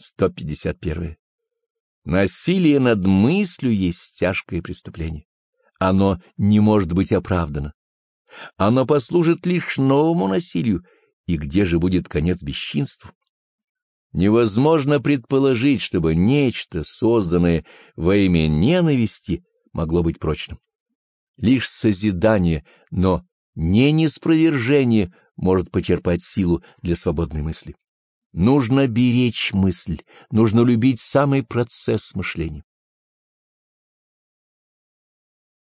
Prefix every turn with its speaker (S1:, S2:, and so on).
S1: 151. Насилие над мыслью есть тяжкое преступление. Оно не может быть оправдано. Оно послужит лишь новому насилию, и где же будет конец бесчинству? Невозможно предположить, чтобы нечто, созданное во имя ненависти, могло быть прочным. Лишь созидание, но не неспровержение может почерпать силу для свободной мысли. Нужно беречь мысль, нужно любить самый процесс мышления.